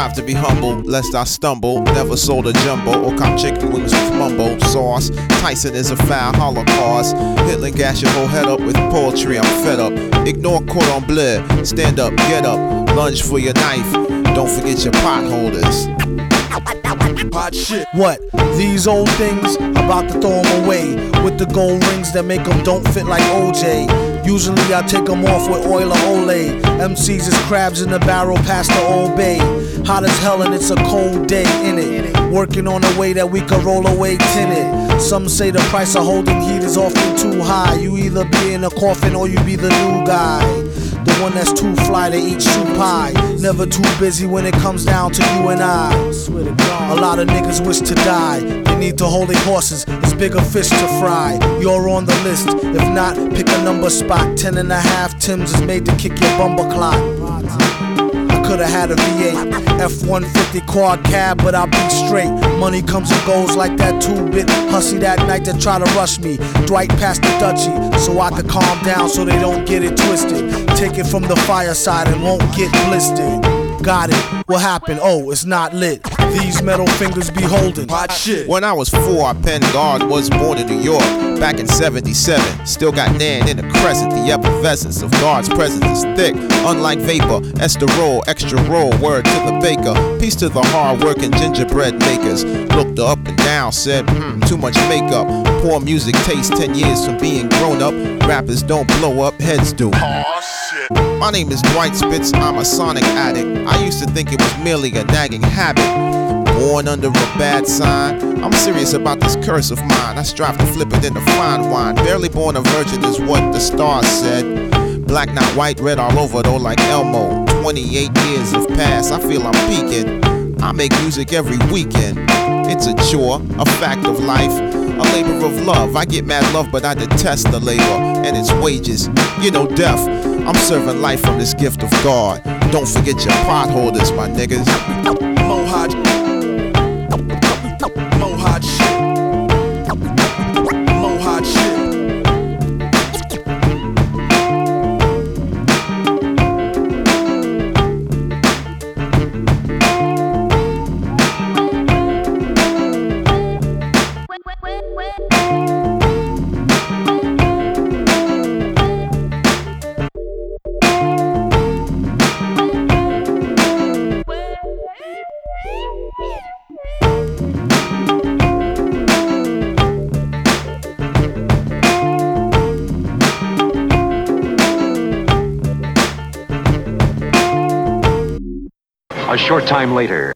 Strive to be humble, lest I stumble. Never sold a jumbo or cop chicken wings with mumbo sauce. Tyson is a foul holocaust. Hitler gas your whole head up with poetry. I'm fed up. Ignore cordon bleu. Stand up, get up, lunge for your knife. Don't forget your potholders. Hot shit. What? These old things? About to throw them away with the gold rings that make them don't fit like OJ. Usually I take them off with oil or Olay. MCs is crabs in the barrel past the old bay. Hot as hell and it's a cold day in it. Working on a way that we can roll away tinted. Some say the price of holding heat is often too high. You either be in a coffin or you be the new guy. One that's too fly to eat soup pie. Never too busy when it comes down to you and I. A lot of niggas wish to die. They need to hold their horses. It's bigger fish to fry. You're on the list. If not, pick a number spot. Ten and a half Tims is made to kick your bumper clock. I coulda had a V8, F-150 quad cab, but I'll be straight. Money comes and goes like that two-bit hussy that night that try to rush me. Dwight passed the Dutchie, so I could calm down so they don't get it twisted. Take it from the fireside and won't get blistered. Got it. What happened? Oh, it's not lit. These metal fingers be holding. Hot shit. When I was four, I penned God was born in New York back in 77. Still got Nan in the crescent. The effervescence of God's presence is thick. Unlike vapor, Esther roll, extra roll, word to the baker. Peace to the hard working gingerbread makers. Looked up and down, said, hmm, too much makeup. Poor music taste 10 years from being grown up. Rappers don't blow up, heads do. My name is Dwight Spitz, I'm a sonic addict. I used to think it was merely a nagging habit. Born under a bad sign. I'm serious about this curse of mine. I strive to flip it into fine wine. Barely born a Virgo is what the stars said. Black, not white, red all over though, like Elmo. 28 years have passed, I feel I'm peaking. I make music every weekend. It's a chore, a fact of life, a labor of love. I get mad love, but I detest the labor and its wages. You know, death. I'm serving life from this gift of God. Don't forget your potholders, my niggas. A short time later.